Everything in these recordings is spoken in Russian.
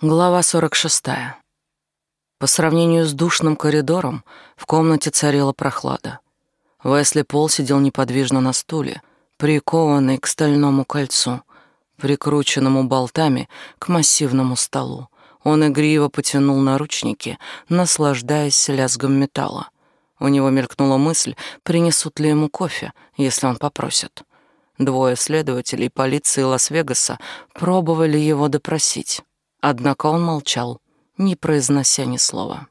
Глава 46. По сравнению с душным коридором, в комнате царила прохлада. Весли Пол сидел неподвижно на стуле, прикованный к стальному кольцу, прикрученному болтами к массивному столу. Он игриво потянул наручники, наслаждаясь лязгом металла. У него мелькнула мысль, принесут ли ему кофе, если он попросит. Двое следователей полиции Лас-Вегаса пробовали его допросить. Однако он молчал, не произнося ни слова.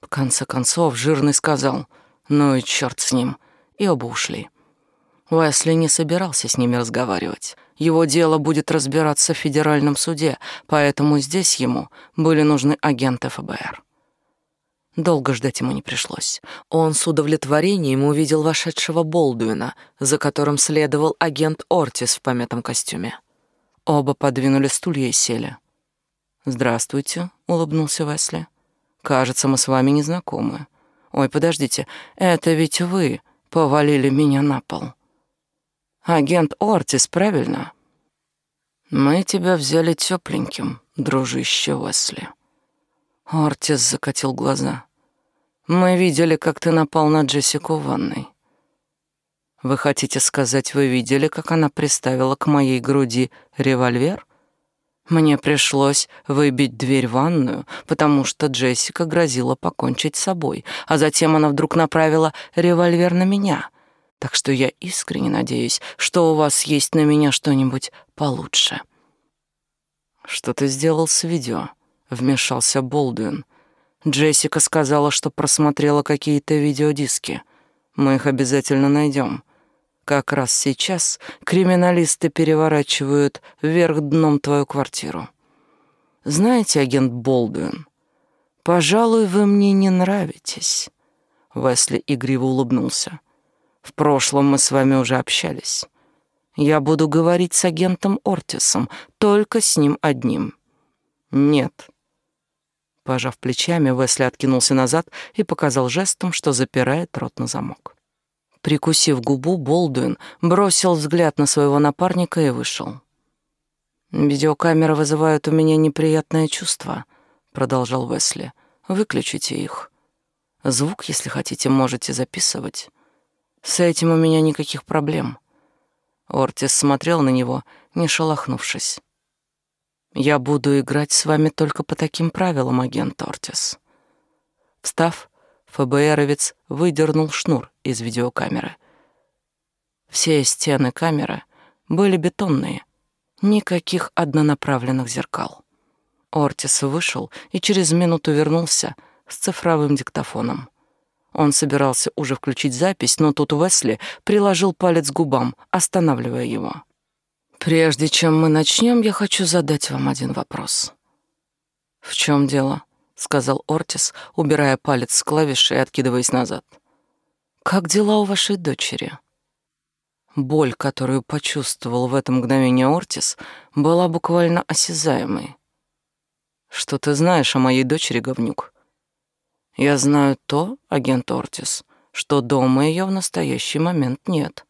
В конце концов, жирный сказал «Ну и черт с ним», и оба ушли. Уэсли не собирался с ними разговаривать. Его дело будет разбираться в федеральном суде, поэтому здесь ему были нужны агенты ФБР. Долго ждать ему не пришлось. Он с удовлетворением увидел вошедшего Болдуина, за которым следовал агент Ортис в помятом костюме. Оба подвинули стулья и сели. «Здравствуйте», — улыбнулся Весли. «Кажется, мы с вами не знакомы. Ой, подождите, это ведь вы повалили меня на пол». «Агент Ортис, правильно?» «Мы тебя взяли тепленьким, дружище Уэсли». Ортис закатил глаза. «Мы видели, как ты напал на Джессику в ванной». «Вы хотите сказать, вы видели, как она приставила к моей груди револьвер?» Мне пришлось выбить дверь в ванную, потому что Джессика грозила покончить с собой, а затем она вдруг направила револьвер на меня. Так что я искренне надеюсь, что у вас есть на меня что-нибудь получше. Что ты сделал с видео? вмешался Болдуин. Джессика сказала, что просмотрела какие-то видеодиски. Мы их обязательно найдем. Как раз сейчас криминалисты переворачивают вверх дном твою квартиру. Знаете, агент Болдуин, пожалуй, вы мне не нравитесь. Весли игриво улыбнулся. В прошлом мы с вами уже общались. Я буду говорить с агентом Ортисом, только с ним одним. Нет. Пожав плечами, Весли откинулся назад и показал жестом, что запирает рот на замок. Прикусив губу, Болдуин бросил взгляд на своего напарника и вышел. «Видеокамеры вызывают у меня неприятное чувство», — продолжал Весли. «Выключите их. Звук, если хотите, можете записывать. С этим у меня никаких проблем». Ортис смотрел на него, не шелохнувшись. «Я буду играть с вами только по таким правилам, агент Ортис». Встав, ФБРовец выдернул шнур из видеокамеры. Все стены камеры были бетонные, никаких однонаправленных зеркал. Ортис вышел и через минуту вернулся с цифровым диктофоном. Он собирался уже включить запись, но тут Уэсли приложил палец к губам, останавливая его. «Прежде чем мы начнем, я хочу задать вам один вопрос». «В чем дело?» — сказал Ортис, убирая палец с клавиши и откидываясь назад. «Как дела у вашей дочери?» Боль, которую почувствовал в это мгновение Ортис, была буквально осязаемой. «Что ты знаешь о моей дочери, говнюк?» «Я знаю то, агент Ортис, что дома ее в настоящий момент нет».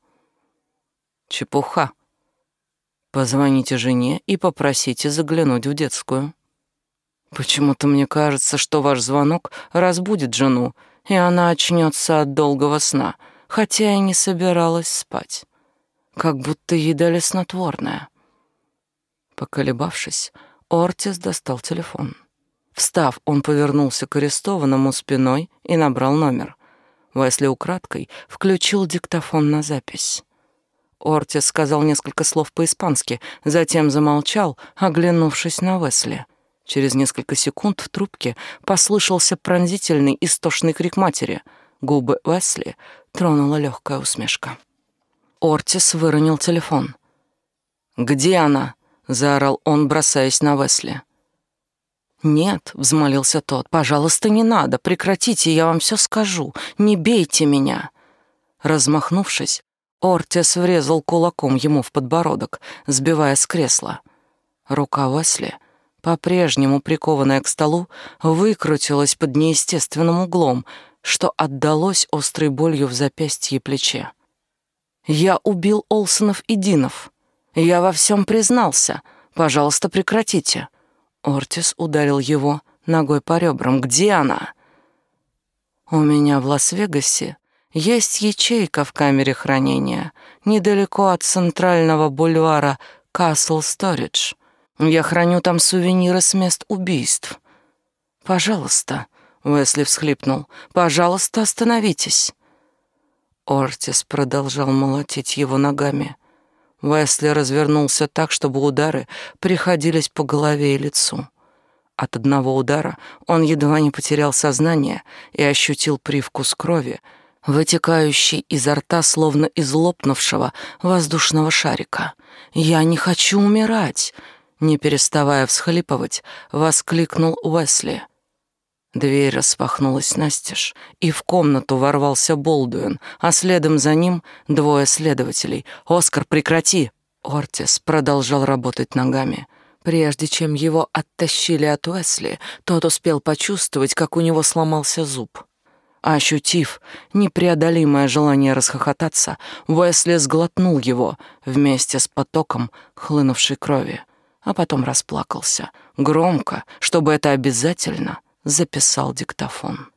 «Чепуха. Позвоните жене и попросите заглянуть в детскую». Почему-то мне кажется, что ваш звонок разбудит жену, и она очнется от долгого сна, хотя и не собиралась спать. Как будто ей дали снотворное. Поколебавшись, Ортис достал телефон. Встав, он повернулся к арестованному спиной и набрал номер. Весли украдкой включил диктофон на запись. Ортис сказал несколько слов по-испански, затем замолчал, оглянувшись на Весли. Через несколько секунд в трубке послышался пронзительный истошный крик матери. Губы Уэсли тронула легкая усмешка. Ортис выронил телефон. «Где она?» — заорал он, бросаясь на Уэсли. «Нет», — взмолился тот, — «пожалуйста, не надо, прекратите, я вам все скажу, не бейте меня». Размахнувшись, Ортис врезал кулаком ему в подбородок, сбивая с кресла. Рука Уэсли по-прежнему прикованная к столу, выкрутилась под неестественным углом, что отдалось острой болью в запястье и плече. «Я убил Олсонов и Динов. Я во всем признался. Пожалуйста, прекратите». Ортис ударил его ногой по ребрам. «Где она?» «У меня в Лас-Вегасе есть ячейка в камере хранения, недалеко от центрального бульвара Касл Сторидж. Я храню там сувениры с мест убийств. Пожалуйста, Уэсли всхлипнул. Пожалуйста, остановитесь. Ортис продолжал молотить его ногами. Уэсли развернулся так, чтобы удары приходились по голове и лицу. От одного удара он едва не потерял сознание и ощутил привкус крови, вытекающий изо рта, словно из лопнувшего воздушного шарика. «Я не хочу умирать!» Не переставая всхлипывать, воскликнул Уэсли. Дверь распахнулась настежь, и в комнату ворвался Болдуин, а следом за ним двое следователей. «Оскар, прекрати!» Ортис продолжал работать ногами. Прежде чем его оттащили от Уэсли, тот успел почувствовать, как у него сломался зуб. Ощутив непреодолимое желание расхохотаться, Уэсли сглотнул его вместе с потоком хлынувшей крови, а потом расплакался, громко, чтобы это обязательно записал диктофон.